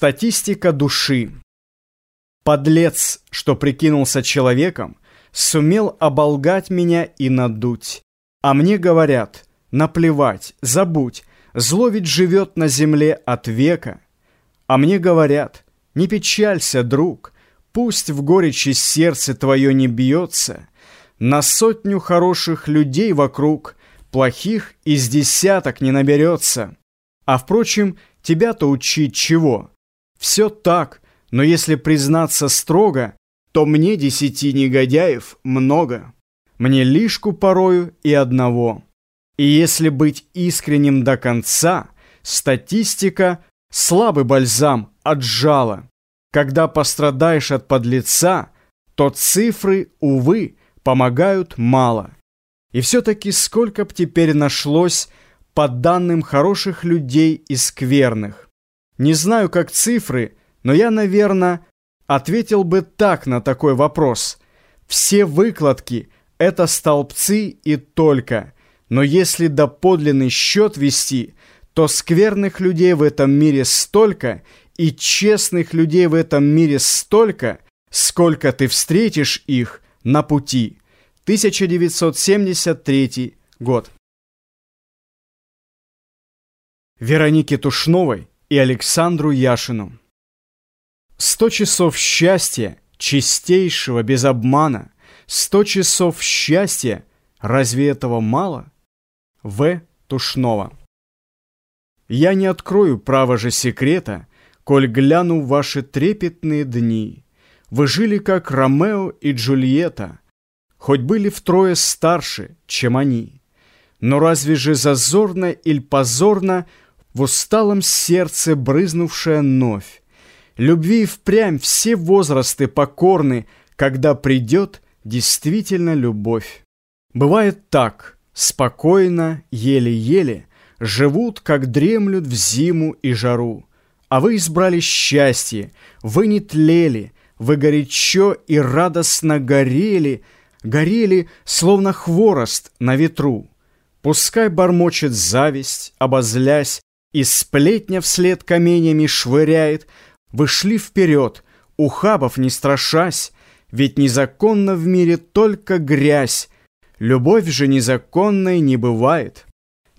Статистика души. Подлец, что прикинулся человеком, сумел оболгать меня и надуть. А мне говорят, наплевать, забудь, зло ведь живет на земле от века. А мне говорят, не печалься, друг, пусть в горечи сердце твое не бьется, на сотню хороших людей вокруг плохих из десяток не наберется. А впрочем, тебя-то учить чего? Все так, но если признаться строго, то мне десяти негодяев много. Мне лишку порою и одного. И если быть искренним до конца, статистика – слабый бальзам от жала. Когда пострадаешь от подлеца, то цифры, увы, помогают мало. И все-таки сколько б теперь нашлось по данным хороших людей и скверных. Не знаю, как цифры, но я, наверное, ответил бы так на такой вопрос. Все выкладки – это столбцы и только. Но если доподлинный счет вести, то скверных людей в этом мире столько, и честных людей в этом мире столько, сколько ты встретишь их на пути. 1973 год. Веронике Тушновой и Александру Яшину. Сто часов счастья, чистейшего, без обмана, Сто часов счастья, разве этого мало? В. Тушнова. Я не открою право же секрета, Коль гляну ваши трепетные дни. Вы жили, как Ромео и Джульетта, Хоть были втрое старше, чем они. Но разве же зазорно или позорно в усталом сердце брызнувшая новь. Любви впрямь все возрасты покорны, когда придет действительно любовь. Бывает так, спокойно, еле-еле, живут, как дремлют в зиму и жару. А вы избрали счастье, вы не тлели, вы горячо и радостно горели, горели, словно хворост на ветру. Пускай бормочет зависть, обозлясь, и сплетня вслед каменями швыряет, Вы шли вперед, ухабов не страшась, Ведь незаконно в мире только грязь, Любовь же незаконной не бывает.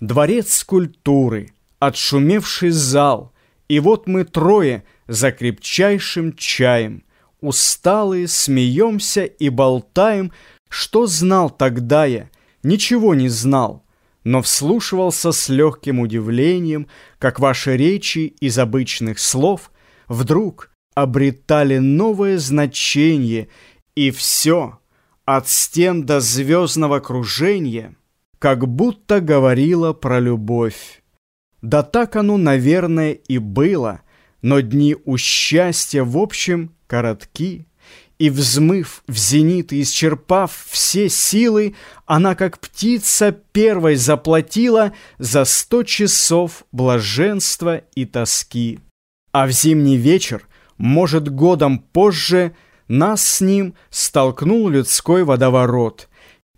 Дворец культуры, отшумевший зал, И вот мы трое за крепчайшим чаем, Усталые смеемся и болтаем, Что знал тогда я, ничего не знал, но вслушивался с легким удивлением, как ваши речи из обычных слов вдруг обретали новое значение, и все, от стен до звездного кружения, как будто говорило про любовь. Да так оно, наверное, и было, но дни у счастья, в общем, коротки. И взмыв в зенит и исчерпав все силы, она, как птица, первой заплатила за сто часов блаженства и тоски. А в зимний вечер, может, годом позже, нас с ним столкнул людской водоворот.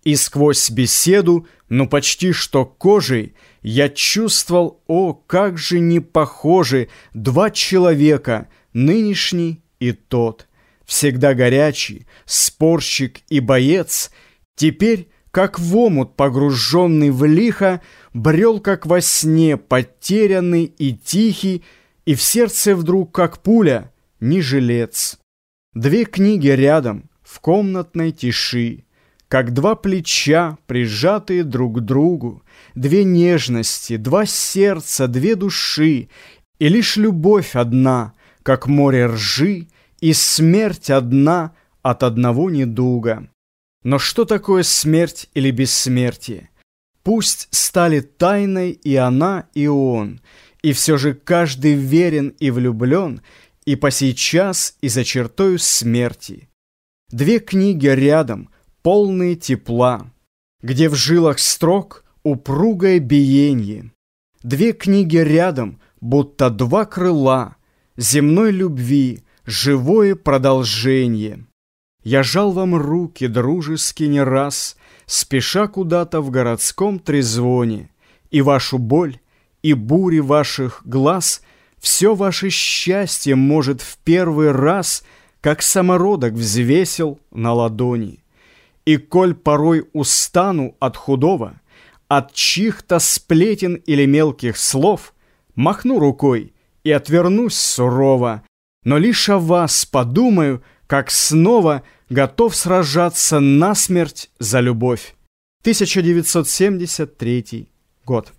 И сквозь беседу, ну почти что кожей, я чувствовал, о, как же не похожи два человека, нынешний и тот – всегда горячий, спорщик и боец, теперь, как в омут погруженный в лихо, брел, как во сне, потерянный и тихий, и в сердце вдруг, как пуля, не жилец. Две книги рядом, в комнатной тиши, как два плеча, прижатые друг к другу, две нежности, два сердца, две души, и лишь любовь одна, как море ржи, и смерть одна от одного недуга. Но что такое смерть или бессмертие? Пусть стали тайной и она, и он, и все же каждый верен и влюблен, и по сейчас, и за чертою смерти. Две книги рядом, полные тепла, где в жилах строк упругое биенье. Две книги рядом, будто два крыла земной любви, живое продолжение. Я жал вам руки дружески не раз, Спеша куда-то в городском трезвоне, И вашу боль, и бури ваших глаз Все ваше счастье может в первый раз, Как самородок взвесил на ладони. И коль порой устану от худого, От чьих-то сплетен или мелких слов, Махну рукой и отвернусь сурово, Но лишь о вас подумаю, как снова Готов сражаться насмерть за любовь. 1973 год.